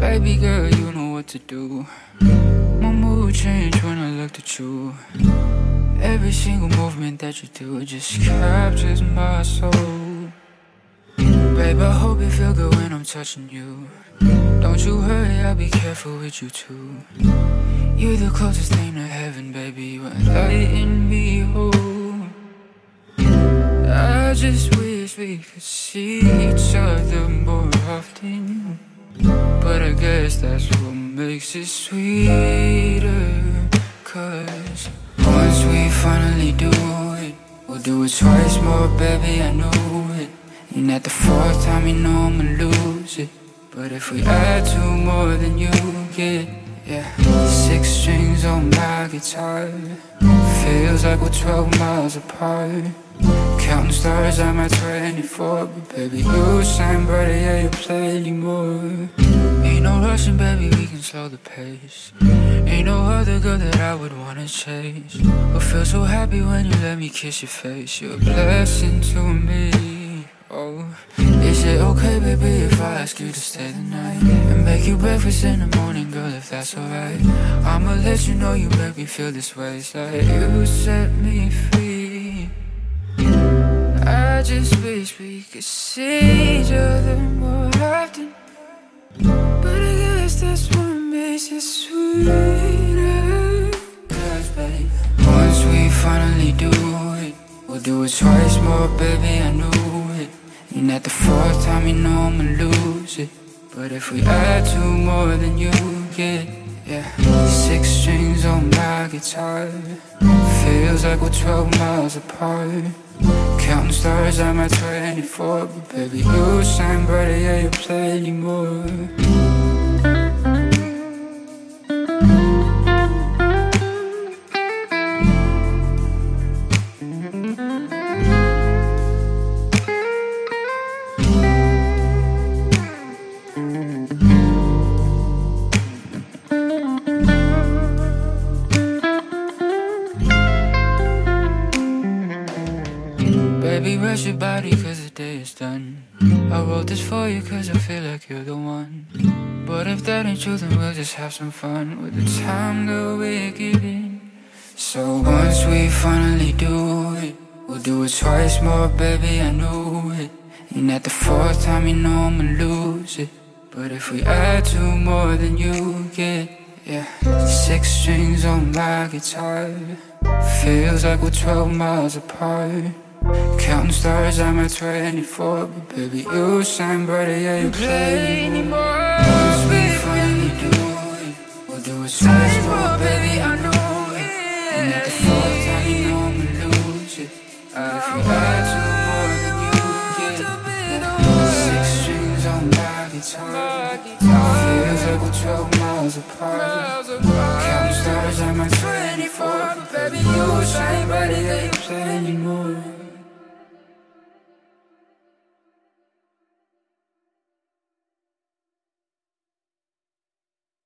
Baby girl, you know what to do. My mood changed when I looked at you. Every single movement that you do just captures my soul. Babe, I hope you feel good when I'm touching you. Don't you hurry, I'll be careful with you too. You're the closest thing to heaven, baby. You're in me, oh. I just we could see each other more often. But I guess that's what makes it sweeter. Cause once we finally do it, we'll do it twice more, baby. I know it. And at the fourth time, you know I'ma lose it. But if we add two more, then you get, yeah. Six strings on my guitar. Feels like we're 12 miles apart. Counting stars, I'm at 24. But baby, you shine brighter, yeah, you play anymore. Ain't no rushing, baby, we can slow the pace. Ain't no other girl that I would wanna chase. But feel so happy when you let me kiss your face. You're a blessing to me. Oh, is it okay, baby, if I ask you to stay the night and make you breakfast in the morning, girl, if that's alright? I'ma let you know you make me feel this way. It's like you set me free. Just wish we could see each other more often. But I guess that's what makes it sweeter. Cause, babe, once we finally do it, we'll do it twice more, baby. I know it. And at the fourth time, you know I'ma lose it. But if we add two more, then you get, yeah. Six strings on my guitar. Feels like we're 12 miles apart. Counting stars, at 24. But baby, you shine brighter, yeah, you play anymore. Baby, rest your body cause the day is done. I wrote this for you cause I feel like you're the one. But if that ain't true, then we'll just have some fun with the time that we're given. So once we finally do it, we'll do it twice more, baby, I know it. And at the fourth time, you know I'ma lose it. But if we add two more, then you get, yeah. Six strings on my guitar. Feels like we're 12 miles apart. Counting stars, I'm at 24. But baby, you shine brighter, yeah, you play anymore. Once we finally do it, we'll do it twice more, baby, I know it. And at the fourth time, you know I'ma lose it. If we add two more, then you get six strings on my guitar. Feels like we're 12 miles apart. Counting stars, I'm at 24. But baby, you shine brighter, yeah, you play anymore.